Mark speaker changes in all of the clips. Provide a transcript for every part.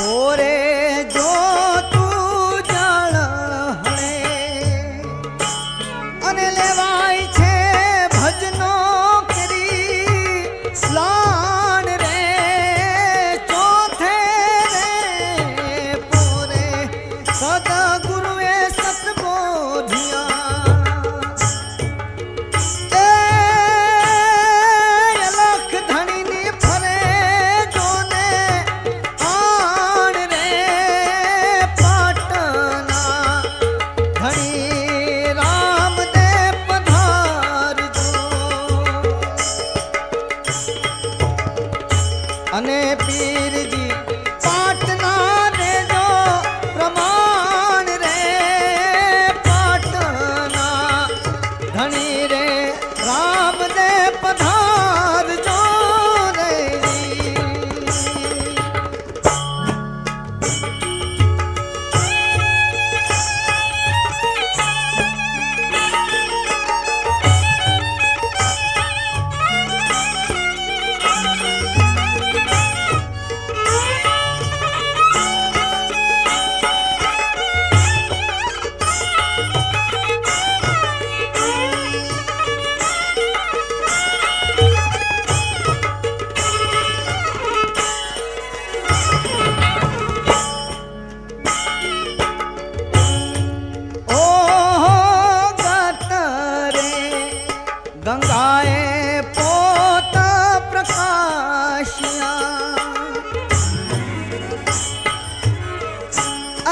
Speaker 1: ઓરે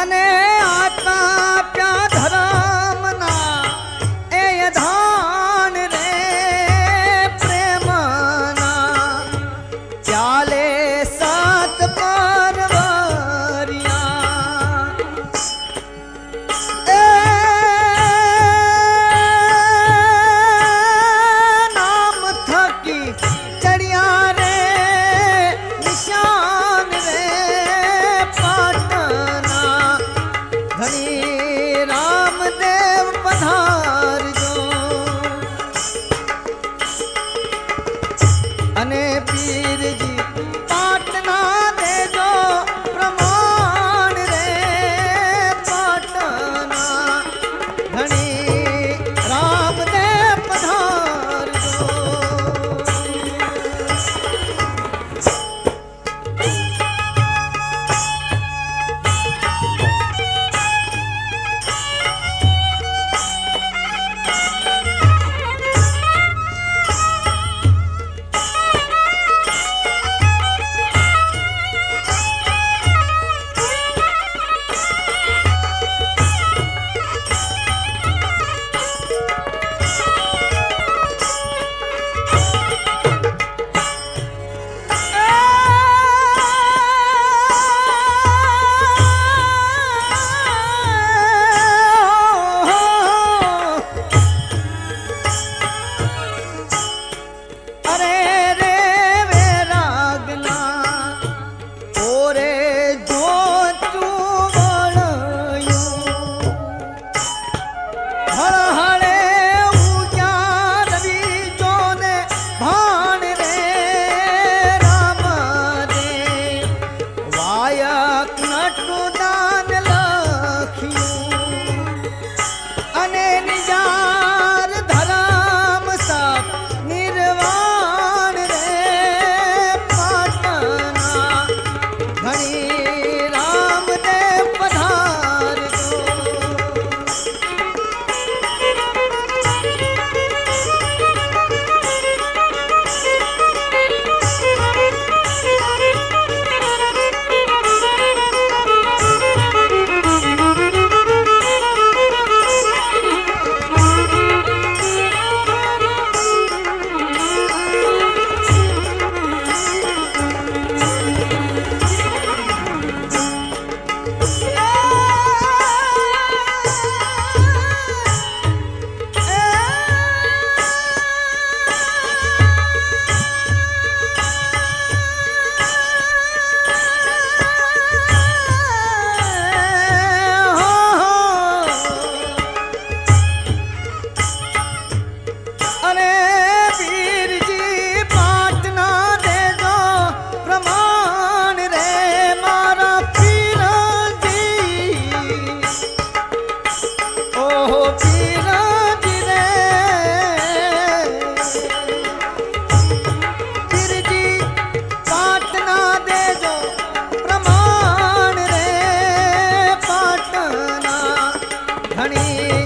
Speaker 1: ね。ઘણી